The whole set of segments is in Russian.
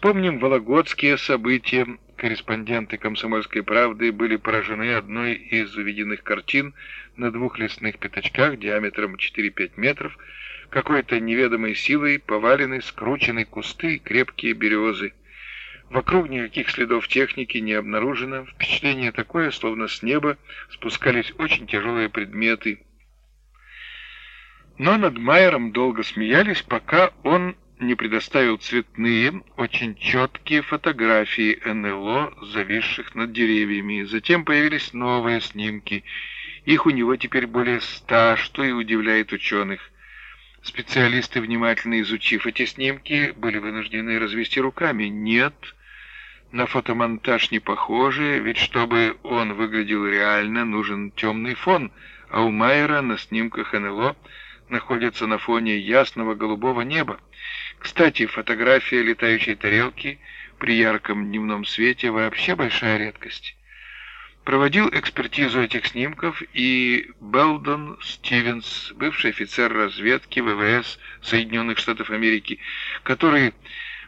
Вспомним вологодские события. Корреспонденты «Комсомольской правды» были поражены одной из увиденных картин на двух лесных пятачках диаметром 4-5 метров, какой-то неведомой силой повалены скручены кусты и крепкие березы. Вокруг никаких следов техники не обнаружено. Впечатление такое, словно с неба спускались очень тяжелые предметы. Но над Майером долго смеялись, пока он не предоставил цветные, очень четкие фотографии НЛО, зависших над деревьями. Затем появились новые снимки. Их у него теперь более ста, что и удивляет ученых. Специалисты, внимательно изучив эти снимки, были вынуждены развести руками. Нет, на фотомонтаж не похоже, ведь чтобы он выглядел реально, нужен темный фон, а у Майера на снимках НЛО находится на фоне ясного голубого неба. Кстати, фотография летающей тарелки при ярком дневном свете вообще большая редкость. Проводил экспертизу этих снимков и Белдон Стивенс, бывший офицер разведки ВВС Соединенных Штатов Америки, который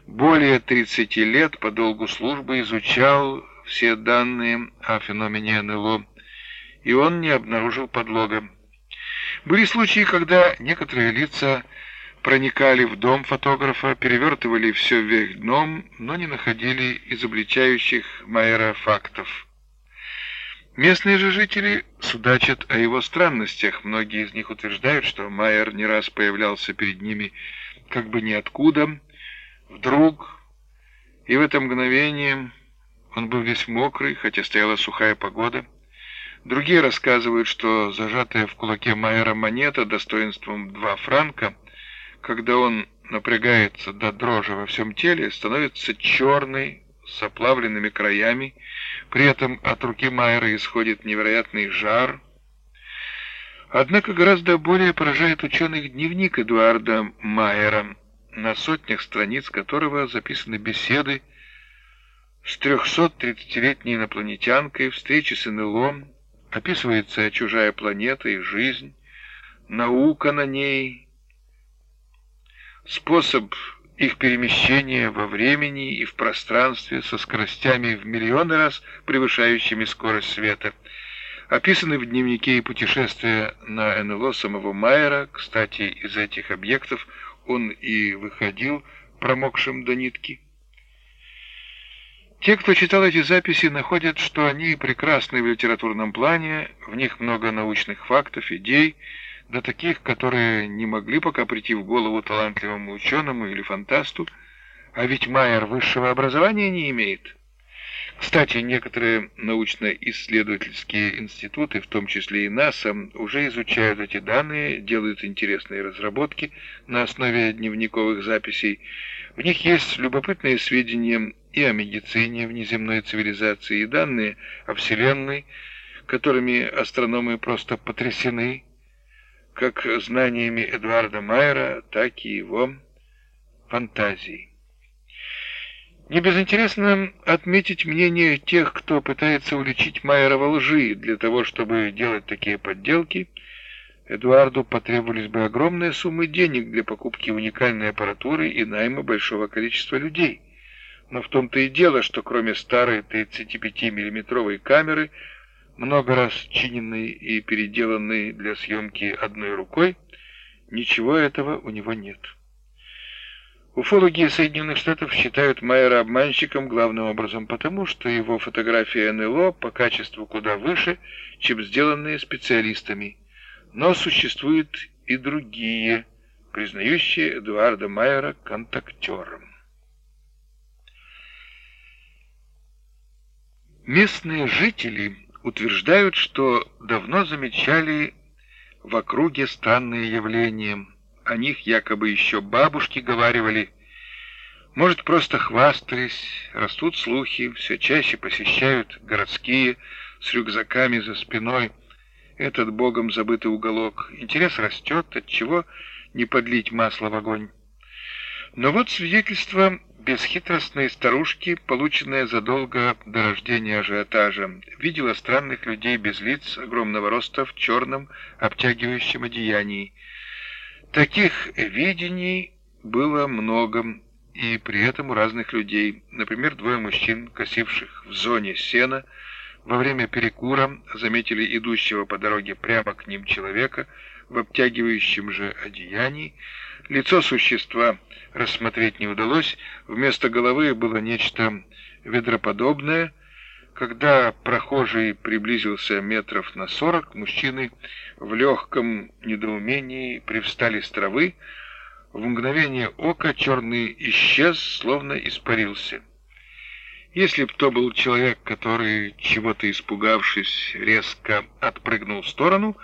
более 30 лет по долгу службы изучал все данные о феномене НЛО, и он не обнаружил подлога. Были случаи, когда некоторые лица проникали в дом фотографа, перевертывали все вверх дном, но не находили изобличающих Майера фактов. Местные же жители судачат о его странностях. Многие из них утверждают, что Майер не раз появлялся перед ними как бы ниоткуда, вдруг, и в это мгновение он был весь мокрый, хотя стояла сухая погода. Другие рассказывают, что зажатая в кулаке Майера монета достоинством 2 франка, когда он напрягается до дрожи во всем теле, становится черной, с оплавленными краями, при этом от руки Майера исходит невероятный жар. Однако гораздо более поражает ученых дневник Эдуарда Майера, на сотнях страниц которого записаны беседы с 330-летней инопланетянкой, встречи с НЛО, Описывается чужая планета и жизнь, наука на ней, способ их перемещения во времени и в пространстве со скоростями в миллионы раз превышающими скорость света. Описаны в дневнике и путешествия на НЛО самого Майера. Кстати, из этих объектов он и выходил промокшим до нитки. Те, кто читал эти записи, находят, что они прекрасны в литературном плане, в них много научных фактов, идей, до таких, которые не могли пока прийти в голову талантливому ученому или фантасту, а ведь Майер высшего образования не имеет. Кстати, некоторые научно-исследовательские институты, в том числе и НАСА, уже изучают эти данные, делают интересные разработки на основе дневниковых записей. В них есть любопытные сведения и о медицине внеземной цивилизации, и данные о Вселенной, которыми астрономы просто потрясены, как знаниями Эдуарда Майера, так и его фантазией. Не безинтересно отметить мнение тех, кто пытается уличить Майера во лжи. Для того, чтобы делать такие подделки, Эдуарду потребовались бы огромные суммы денег для покупки уникальной аппаратуры и найма большого количества людей. Но в том-то и дело, что кроме старой 35-миллиметровой камеры, много раз чиненной и переделанной для съемки одной рукой, ничего этого у него нет. Уфологи Соединенных Штатов считают Майера обманщиком главным образом потому, что его фотографии НЛО по качеству куда выше, чем сделанные специалистами. Но существуют и другие, признающие Эдуарда Майера контактером. Местные жители утверждают, что давно замечали в округе странные явления. О них якобы еще бабушки говаривали. Может, просто хвастались, растут слухи, все чаще посещают городские с рюкзаками за спиной этот богом забытый уголок. Интерес растет, от чего не подлить масло в огонь. Но вот свидетельство бесхитростной старушки, полученная задолго до рождения ажиотажа, видела странных людей без лиц, огромного роста в черном обтягивающем одеянии. Таких видений было много. и при этом у разных людей. Например, двое мужчин, косивших в зоне сена, во время перекура заметили идущего по дороге прямо к ним человека в обтягивающем же одеянии. Лицо существа рассмотреть не удалось, вместо головы было нечто ведроподобное. Когда прохожий приблизился метров на сорок, мужчины в легком недоумении привстали с травы, в мгновение ока черный исчез, словно испарился. Если б то был человек, который, чего-то испугавшись, резко отпрыгнул в сторону,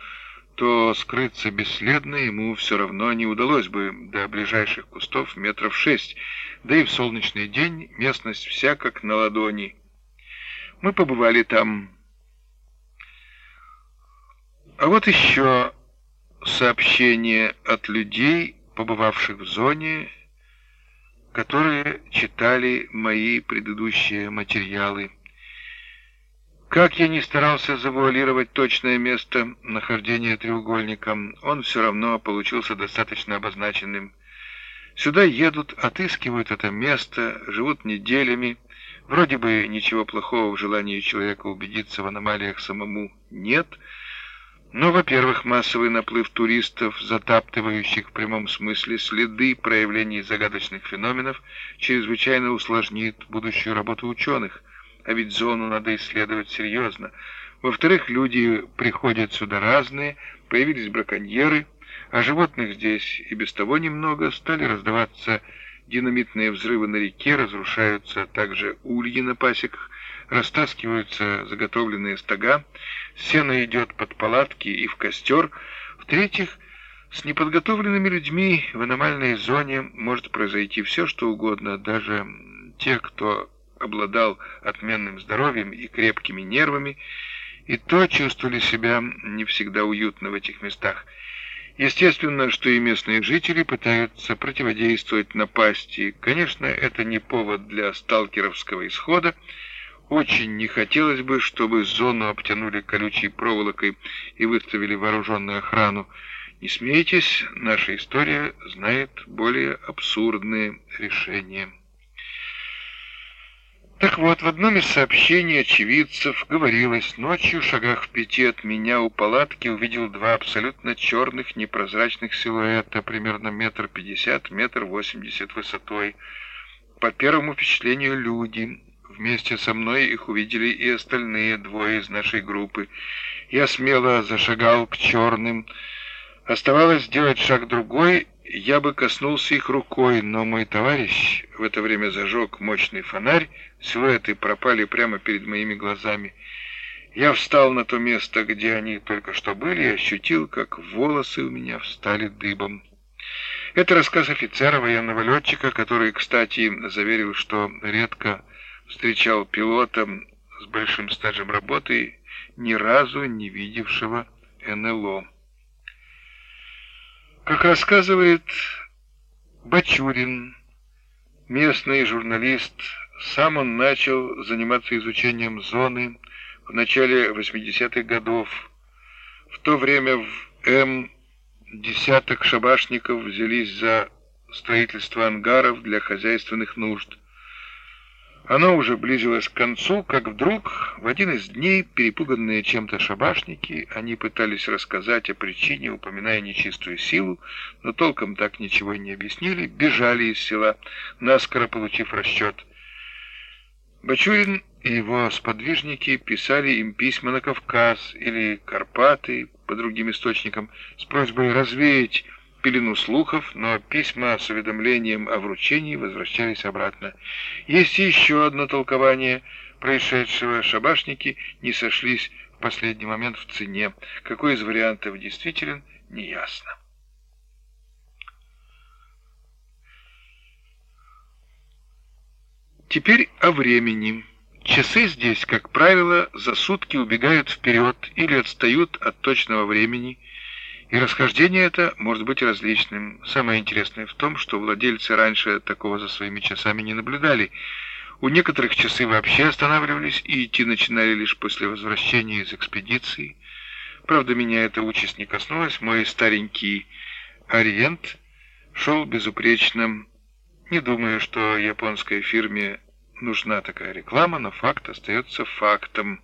то скрыться бесследно ему все равно не удалось бы до ближайших кустов метров шесть, да и в солнечный день местность вся как на ладони. Мы побывали там. А вот еще сообщение от людей, побывавших в зоне, которые читали мои предыдущие материалы. Как я не старался завуалировать точное место нахождения треугольника, он все равно получился достаточно обозначенным. Сюда едут, отыскивают это место, живут неделями. Вроде бы ничего плохого в желании человека убедиться в аномалиях самому нет — но, во-первых, массовый наплыв туристов, затаптывающих в прямом смысле следы проявлений загадочных феноменов, чрезвычайно усложнит будущую работу ученых, а ведь зону надо исследовать серьезно. Во-вторых, люди приходят сюда разные, появились браконьеры, а животных здесь и без того немного, стали раздаваться динамитные взрывы на реке, разрушаются также ульи на пасеках, растаскиваются заготовленные стога, сено идет под палатки и в костер. В-третьих, с неподготовленными людьми в аномальной зоне может произойти все, что угодно, даже те, кто обладал отменным здоровьем и крепкими нервами, и то чувствовали себя не всегда уютно в этих местах. Естественно, что и местные жители пытаются противодействовать напасти. Конечно, это не повод для сталкеровского исхода, очень не хотелось бы, чтобы зону обтянули колючей проволокой и выставили вооруженную охрану. Не смейтесь, наша история знает более абсурдные решения. Так вот, в одном из сообщений очевидцев говорилось, ночью, в шагах в пяти от меня у палатки увидел два абсолютно черных непрозрачных силуэта, примерно метр пятьдесят, метр восемьдесят высотой. По первому впечатлению люди, Вместе со мной их увидели и остальные двое из нашей группы. Я смело зашагал к черным. Оставалось сделать шаг другой, я бы коснулся их рукой, но мой товарищ в это время зажег мощный фонарь, силуэты пропали прямо перед моими глазами. Я встал на то место, где они только что были, и ощутил, как волосы у меня встали дыбом. Это рассказ офицера, военного летчика, который, кстати, заверил, что редко встречал пилота с большим стажем работы, ни разу не видевшего НЛО. Как рассказывает Бачурин, местный журналист, сам он начал заниматься изучением зоны в начале 80-х годов. В то время в М десяток шабашников взялись за строительство ангаров для хозяйственных нужд. Оно уже близилось к концу, как вдруг в один из дней, перепуганные чем-то шабашники, они пытались рассказать о причине, упоминая нечистую силу, но толком так ничего и не объяснили, бежали из села, наскоро получив расчет. Бачурин и его сподвижники писали им письма на Кавказ или Карпаты по другим источникам с просьбой развеять пелену слухов, но письма с уведомлением о вручении возвращались обратно. Есть еще одно толкование происшедшего. Шабашники не сошлись в последний момент в цене. Какой из вариантов действителен, неясно. Теперь о времени. Часы здесь, как правило, за сутки убегают вперед или отстают от точного времени, и расхождение это может быть различным. Самое интересное в том, что владельцы раньше такого за своими часами не наблюдали. У некоторых часы вообще останавливались и идти начинали лишь после возвращения из экспедиции. Правда, меня эта участь не коснулась. Мой старенький Ориент шел безупречно. Не думаю, что японской фирме нужна такая реклама, но факт остается фактом.